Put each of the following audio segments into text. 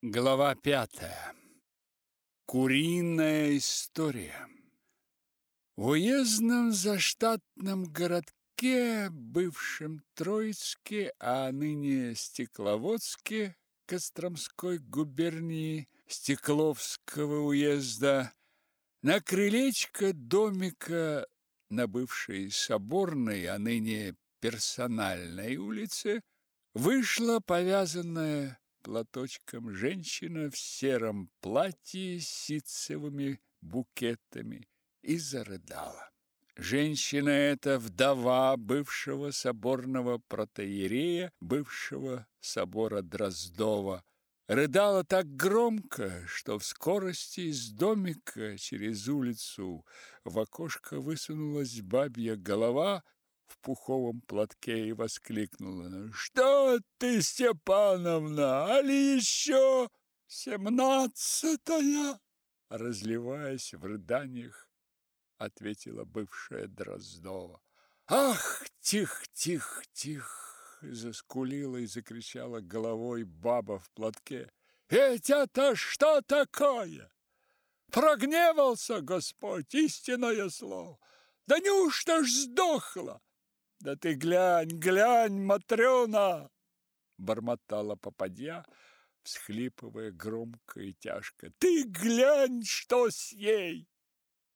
Глава пятая. Куриная история. В уездном заштатном городке, бывшем Троицке, а ныне Стекловодске Костромской губернии Стекловского уезда, на крылечко домика на бывшей Соборной, а ныне Персональной улице, вышла повязанная платочком женщина в сером платье с ситцевыми букетами и зарыдала. Женщина эта вдова бывшего соборного протоиерея, бывшего собора Дроздова, рыдала так громко, что в скорости из домика через улицу в окошко высунулась бабья голова в пуховом платке и воскликнула. «Что ты, Степановна, али еще семнадцатая?» Разливаясь в рыданиях, ответила бывшая Дроздова. «Ах, тих, тих, тих!» заскулила и закричала головой баба в платке. «Ведь это что такое? Прогневался Господь, истинное слово! Да неужто ж сдохла?» Да ты глянь, глянь, Матрена! Бормотала попадья, всхлипывая громко и тяжко. Ты глянь, что с ней!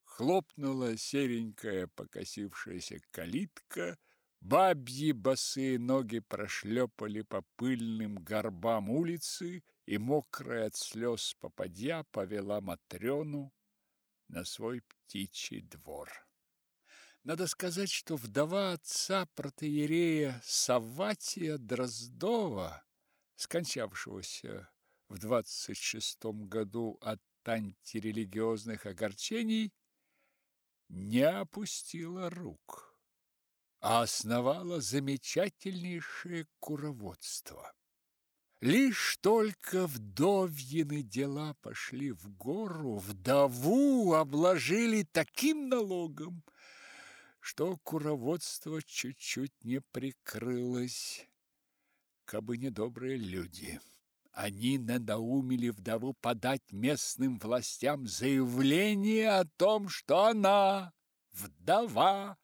Хлопнула серенькая покосившаяся калитка, бабьи босые ноги прошлепали по пыльным горбам улицы, и мокрая от слез попадья повела Матрёну на свой птичий двор. Надо сказать, что вдова отца протоиерея Савватия Дроздова, скончавшегося в двадцать шестом году от антирелигиозных огорчений, не опустила рук, а основала замечательнейшее куроводство. Лишь только вдовьины дела пошли в гору, вдову обложили таким налогом, что куроводство чуть-чуть не прикрылось, кабы не добрые люди. Они надоумили вдову подать местным властям заявление о том, что она, вдова,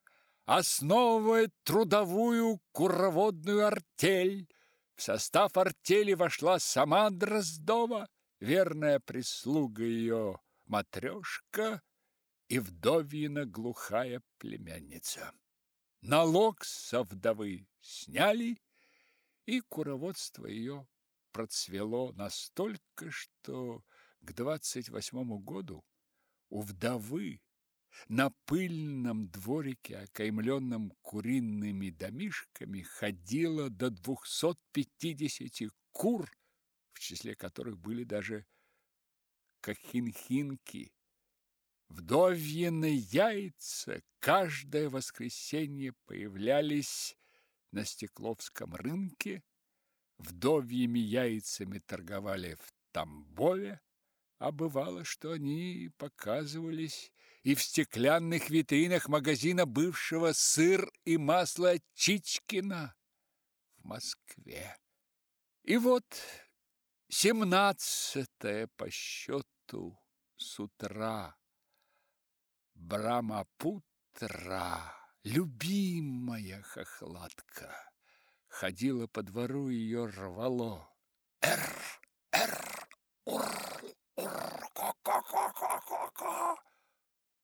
основывает трудовую куроводную артель. В состав артели вошла сама Дроздова, верная прислуга ее матрешка и вдовьина глухая племянница. Налог со вдовы сняли, и куроводство ее процвело настолько, что к двадцать восьмому году у вдовы на пыльном дворике, окаймленном куриными домишками, ходило до двухсот пятидесяти кур, в числе которых были даже кахинхинки Вдовьины яйца каждое воскресенье появлялись на Стекловском рынке, вдовьими яйцами торговали в Тамбове, а бывало, что они показывались и в стеклянных витринах магазина бывшего сыр и масло Чичкина в Москве. И вот семнадцатое по счету с утра Брамапутра, любимая хохлатка, ходила по двору ее рвало. Эр, эр, ур, ур, ко-ко-ко-ко-ко-ко.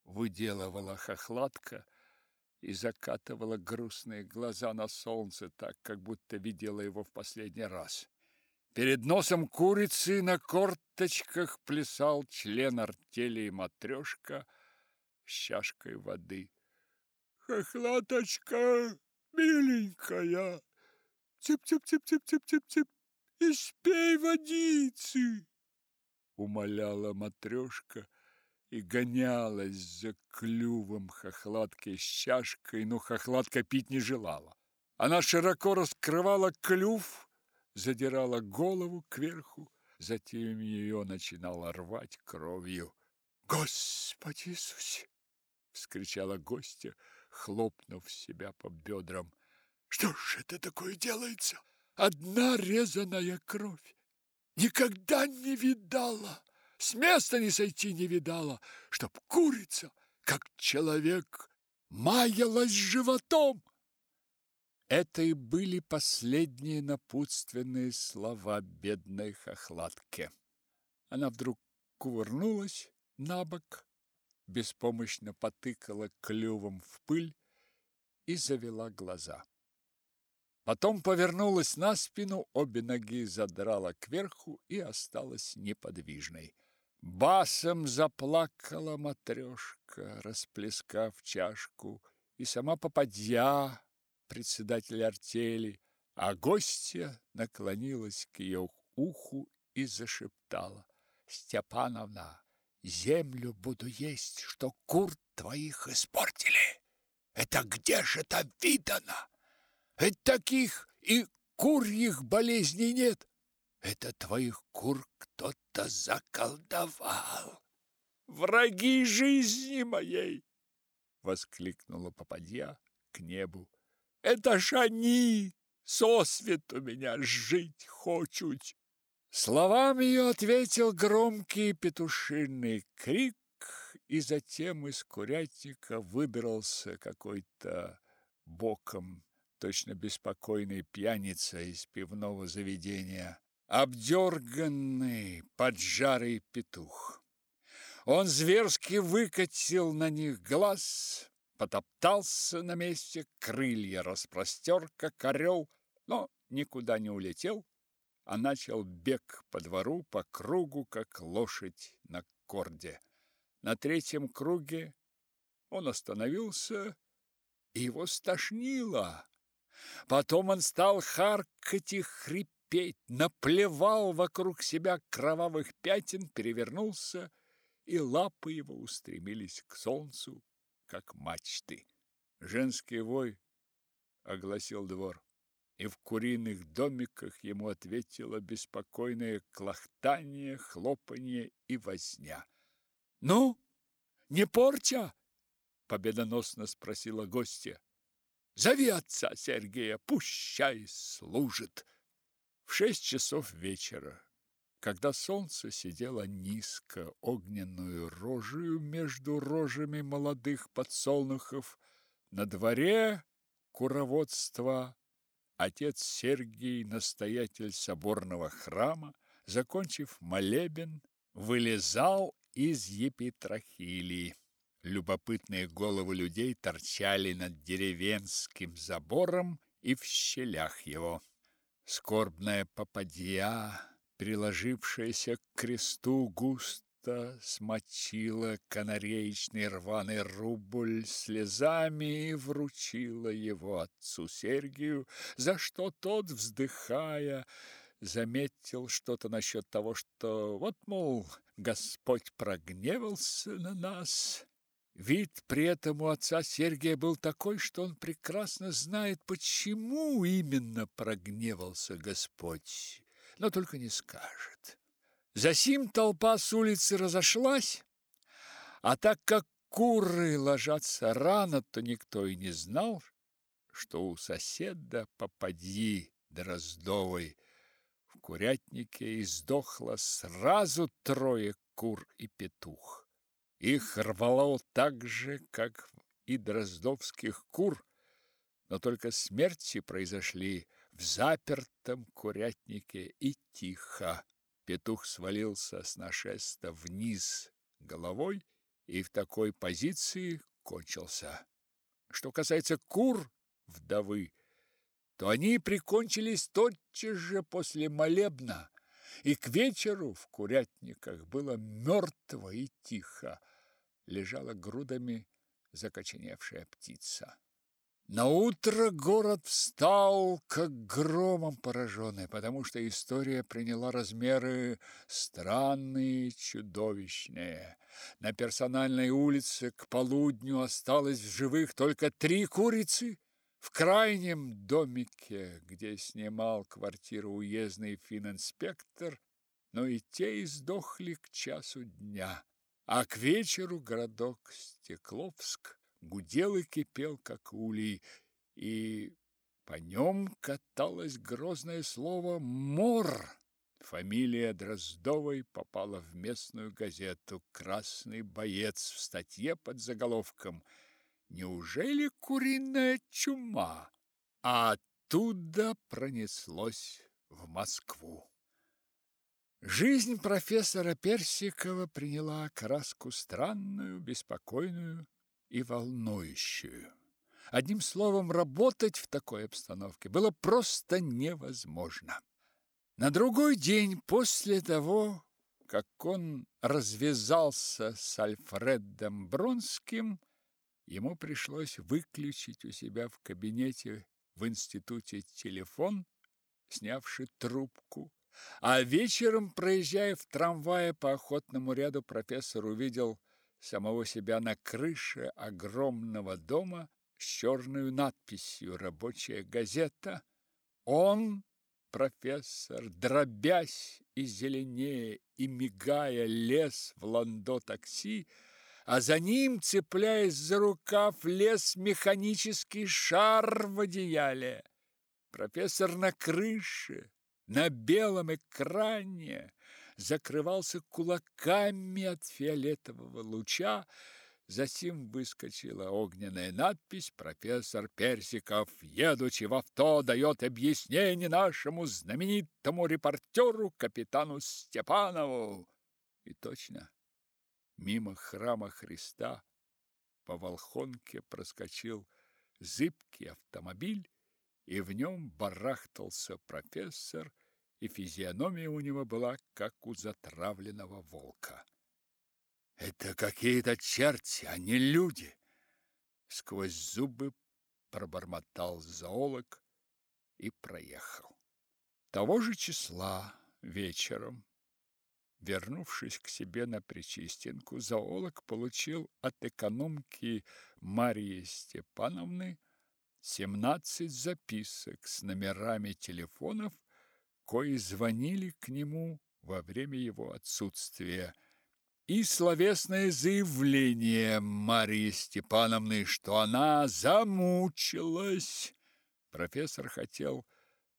Выделывала хохлатка и закатывала грустные глаза на солнце, так, как будто видела его в последний раз. Перед носом курицы на корточках плясал член артели матрешка – с чашкой воды. Хохлаточка, миленькая, тип-тип-тип-тип-тип-тип-тип, испей водицы, умоляла матрешка и гонялась за клювом хохлатки с чашкой, но хохлатка пить не желала. Она широко раскрывала клюв, задирала голову кверху, затем ее начинала рвать кровью. Господи Иисусе! Вскричала гостья, хлопнув себя по бедрам. Что ж это такое делается? Одна резаная кровь. Никогда не видала, с места не сойти не видала, чтоб курица, как человек, маялась животом. Это и были последние напутственные слова бедной хохлатке. Она вдруг кувырнулась на бок, беспомощно потыкала клювом в пыль и завела глаза. Потом повернулась на спину, обе ноги задрала кверху и осталась неподвижной. Басом заплакала матрешка, расплескав чашку, и сама попадья, председатель артели, а гостья наклонилась к ее уху и зашептала. «Степановна, землю буду есть, что кур твоих испортили. Это где же это видано? Ведь таких и курьих болезней нет. Это твоих кур кто-то заколдовал. Враги жизни моей! Воскликнула попадья к небу. Это ж они сосвету меня жить хочут. Словам ее ответил громкий петушиный крик, и затем из курятника выбрался какой-то боком точно беспокойный пьяница из пивного заведения обдерганный, поджарый петух. Он зверски выкатил на них глаз, потоптался на месте, крылья распростер, как орел, но никуда не улетел, а начал бег по двору по кругу, как лошадь на корде. На третьем круге он остановился, и его стошнило. Потом он стал харкать и хрипеть, петь, наплевал вокруг себя кровавых пятен, перевернулся, и лапы его устремились к солнцу, как мачты. Женский вой огласил двор, и в куриных домиках ему ответило беспокойное клохтание, хлопанье и возня. «Ну, не порча?» — победоносно спросила гостья. «Зови отца Сергея, пущай служит!» В шесть часов вечера, когда солнце сидело низко огненную рожею между рожами молодых подсолнухов, на дворе куроводства отец Сергий, настоятель соборного храма, закончив молебен, вылезал из епитрахилии. Любопытные головы людей торчали над деревенским забором и в щелях его. Скорбная попадья, приложившаяся к кресту, густо смочила канареечный рваный рубль слезами и вручила его отцу Сергию, за что тот, вздыхая, заметил что-то насчет того, что вот, мол, Господь прогневался на нас, Вид при этом у отца Сергия был такой, что он прекрасно знает, почему именно прогневался Господь, но только не скажет. Засим толпа с улицы разошлась, а так как куры ложатся рано, то никто и не знал, что у соседа попади Дроздовой в курятнике издохло сразу трое кур и петух. Их рвало так же, как и дроздовских кур, но только смерти произошли в запертом курятнике и тихо. Петух свалился с нашеста вниз головой и в такой позиции кончился. Что касается кур вдовы, то они прикончились тотчас же после молебна, и к вечеру в курятниках было мертво и тихо лежала грудами закоченевшая птица. На утро город встал, как громом пораженный, потому что история приняла размеры странные, чудовищные. На персональной улице к полудню осталось в живых только три курицы. В крайнем домике, где снимал квартиру уездный фининспектор, но и те издохли к часу дня. А к вечеру городок Стекловск гудел и кипел, как улей, и по нем каталось грозное слово «мор». Фамилия Дроздовой попала в местную газету «Красный боец» в статье под заголовком «Неужели куриная чума?» А оттуда пронеслось в Москву. Жизнь профессора Персикова приняла краску странную, беспокойную и волнующую. Одним словом, работать в такой обстановке было просто невозможно. На другой день после того, как он развязался с Альфредом Бронским, ему пришлось выключить у себя в кабинете в институте телефон, снявший трубку, а вечером, проезжая в трамвае по охотному ряду, профессор увидел самого себя на крыше огромного дома с черной надписью «Рабочая газета». Он, профессор, дробясь и зеленее, и мигая, лез в ландо такси, а за ним, цепляясь за рукав, лез механический шар в одеяле. Профессор на крыше, на белом экране, закрывался кулаками от фиолетового луча, Затем выскочила огненная надпись «Профессор Персиков, едучи в авто, дает объяснение нашему знаменитому репортеру капитану Степанову». И точно, мимо храма Христа по Волхонке проскочил зыбкий автомобиль, и в нем барахтался профессор, и физиономия у него была, как у затравленного волка. Это какие-то черти, а не люди. Сквозь зубы пробормотал зоолог и проехал. Того же числа вечером, вернувшись к себе на Причистинку, зоолог получил от экономки Марии Степановны 17 записок с номерами телефонов, кои звонили к нему во время его отсутствия и словесное заявление Марии Степановны, что она замучилась. Профессор хотел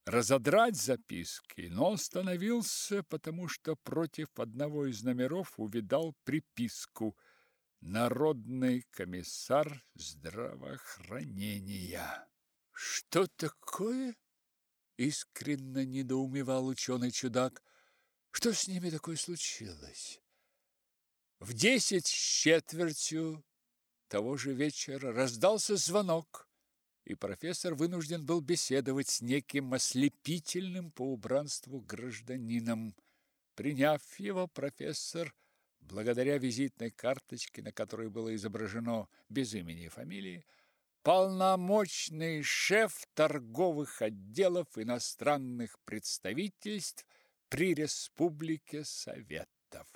разодрать записки, но остановился, потому что против одного из номеров увидал приписку «Народный комиссар здравоохранения». «Что такое?» — искренне недоумевал ученый-чудак. «Что с ними такое случилось?» В десять с четвертью того же вечера раздался звонок, и профессор вынужден был беседовать с неким ослепительным по убранству гражданином. Приняв его, профессор, благодаря визитной карточке, на которой было изображено без имени и фамилии, полномочный шеф торговых отделов иностранных представительств при Республике Советов.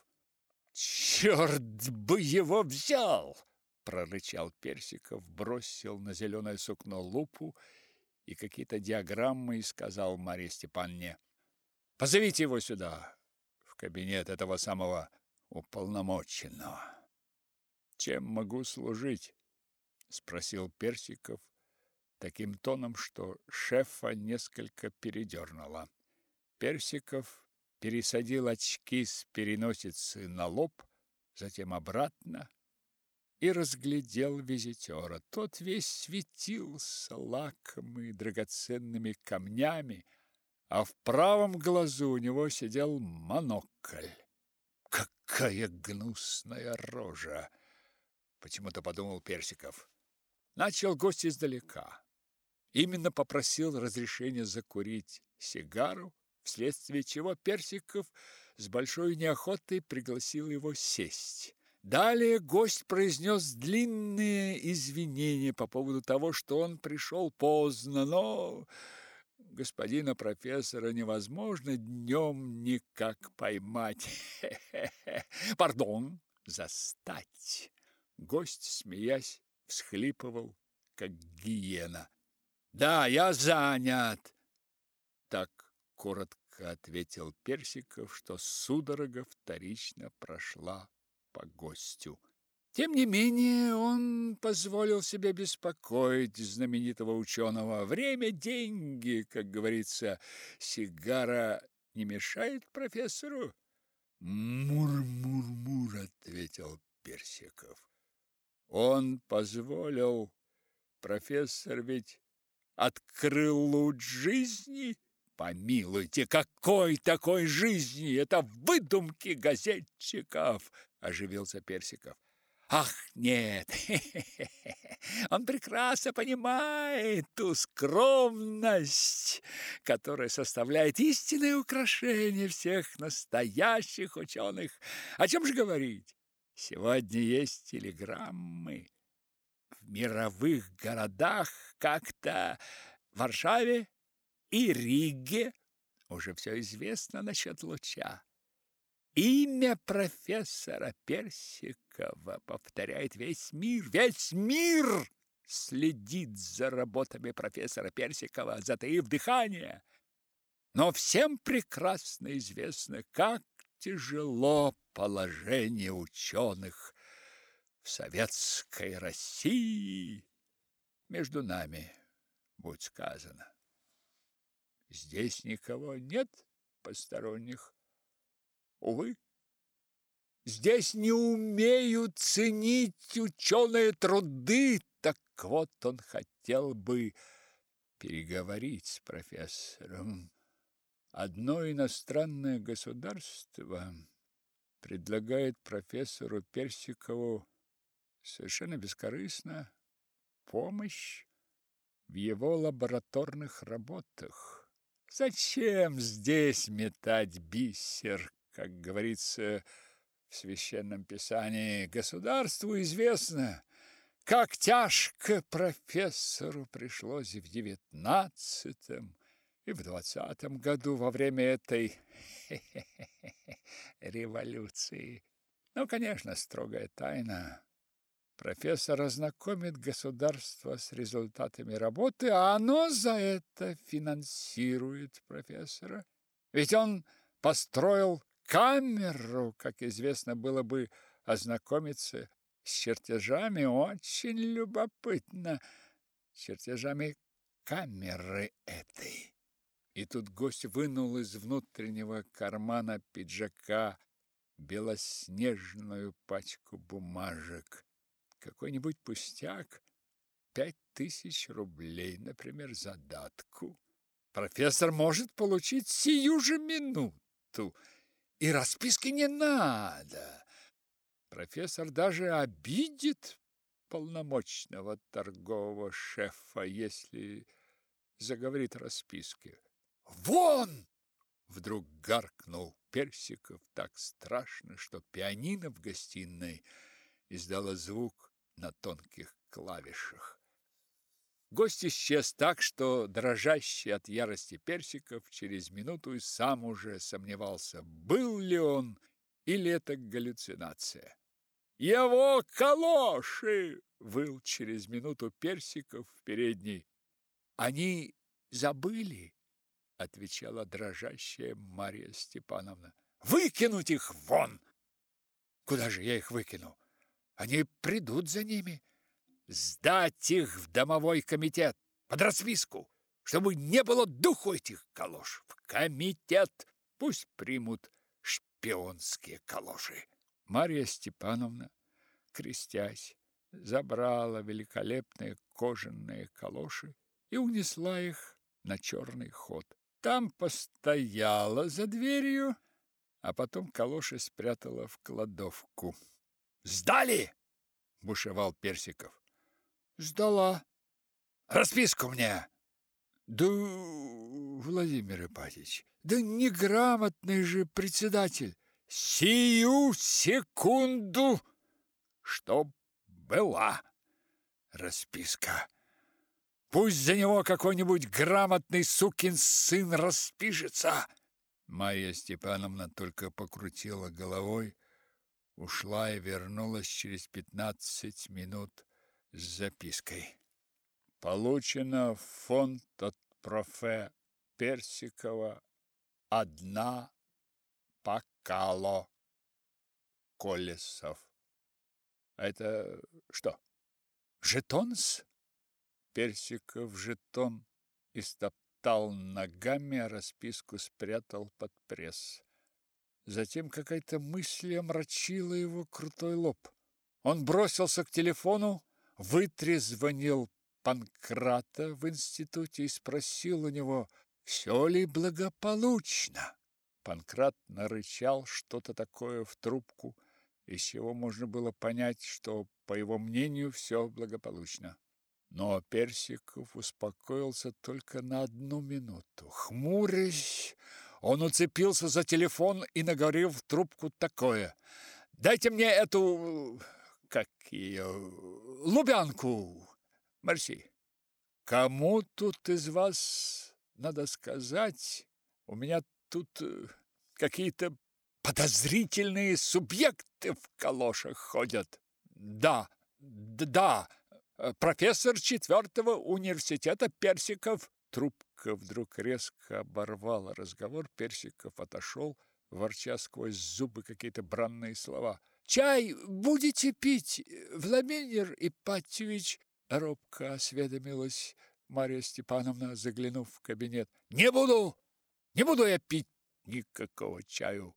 «Черт бы его взял!» – прорычал Персиков, бросил на зеленое сукно лупу и какие-то диаграммы и сказал Марье Степанне, «Позовите его сюда, в кабинет этого самого уполномоченного». «Чем могу служить?» – спросил Персиков таким тоном, что шефа несколько передернуло. Персиков пересадил очки с переносицы на лоб, затем обратно и разглядел визитера. Тот весь светился лаком и драгоценными камнями, а в правом глазу у него сидел монокль. Какая гнусная рожа! Почему-то подумал Персиков. Начал гость издалека. Именно попросил разрешения закурить сигару, вследствие чего Персиков с большой неохотой пригласил его сесть. Далее гость произнес длинные извинения по поводу того, что он пришел поздно, но господина профессора невозможно днем никак поймать. Пардон, застать. Гость, смеясь, всхлипывал, как гиена. Да, я занят. Так коротко ответил Персиков, что судорога вторично прошла по гостю. Тем не менее, он позволил себе беспокоить знаменитого ученого. Время – деньги, как говорится. Сигара не мешает профессору? Мур-мур-мур, ответил Персиков. Он позволил, профессор ведь открыл луч жизни. Помилуйте, какой такой жизни? Это выдумки газетчиков, оживился Персиков. Ах, нет, он прекрасно понимает ту скромность, которая составляет истинное украшение всех настоящих ученых. О чем же говорить? Сегодня есть телеграммы. В мировых городах как-то в Варшаве и Риге уже все известно насчет луча. Имя профессора Персикова повторяет весь мир. Весь мир следит за работами профессора Персикова, затаив дыхание. Но всем прекрасно известно, как тяжело положение ученых в советской России. Между нами, будь сказано. Здесь никого нет посторонних. Увы, здесь не умеют ценить ученые труды, так вот он хотел бы переговорить с профессором. Одно иностранное государство предлагает профессору Персикову совершенно бескорыстно помощь в его лабораторных работах. Зачем здесь метать бисер, как говорится в священном писании, государству известно, как тяжко профессору пришлось в девятнадцатом и в двадцатом году во время этой революции. Ну, конечно, строгая тайна. Профессор ознакомит государство с результатами работы, а оно за это финансирует профессора. Ведь он построил камеру, как известно, было бы ознакомиться с чертежами очень любопытно, чертежами камеры этой. И тут гость вынул из внутреннего кармана пиджака белоснежную пачку бумажек. Какой-нибудь пустяк, пять тысяч рублей, например, задатку. Профессор может получить сию же минуту. И расписки не надо. Профессор даже обидит полномочного торгового шефа, если заговорит о расписке. «Вон!» — вдруг гаркнул Персиков так страшно, что пианино в гостиной издало звук на тонких клавишах. Гость исчез так, что дрожащий от ярости Персиков через минуту и сам уже сомневался, был ли он или это галлюцинация. «Его калоши!» — выл через минуту Персиков в передней. «Они забыли!» — отвечала дрожащая Марья Степановна. «Выкинуть их вон!» «Куда же я их выкину? Они придут за ними!» сдать их в домовой комитет под расписку, чтобы не было духу этих калош. В комитет пусть примут шпионские калоши. Марья Степановна, крестясь, забрала великолепные кожаные калоши и унесла их на черный ход. Там постояла за дверью, а потом калоши спрятала в кладовку. «Сдали!» – бушевал Персиков. Сдала. Расписку мне. Да, Владимир Ипатич, да неграмотный же председатель. Сию секунду, чтоб была расписка. Пусть за него какой-нибудь грамотный сукин сын распишется. Марья Степановна только покрутила головой, ушла и вернулась через пятнадцать минут с запиской. Получено в фонд от профе Персикова одна покало Колесов. Это что? Жетонс? Персиков жетон истоптал затопотал ногами, а расписку спрятал под пресс. Затем какая-то мысль омрачила его крутой лоб. Он бросился к телефону, вытрезвонил Панкрата в институте и спросил у него, все ли благополучно. Панкрат нарычал что-то такое в трубку, из чего можно было понять, что, по его мнению, все благополучно. Но Персиков успокоился только на одну минуту. Хмурясь, он уцепился за телефон и наговорил в трубку такое. «Дайте мне эту... как ее... лубянку, Мерси. Кому тут из вас, надо сказать, у меня тут э, какие-то подозрительные субъекты в калошах ходят. Да, да, профессор четвертого университета Персиков. Трубка вдруг резко оборвала разговор. Персиков отошел, ворча сквозь зубы какие-то бранные слова. «Чай будете пить, Владимир Ипатьевич?» Робко осведомилась Марья Степановна, заглянув в кабинет. «Не буду! Не буду я пить никакого чаю!»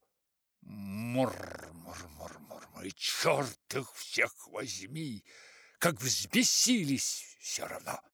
Мур, мур, мур, мур, мур, и черт их всех возьми! Как взбесились все равно!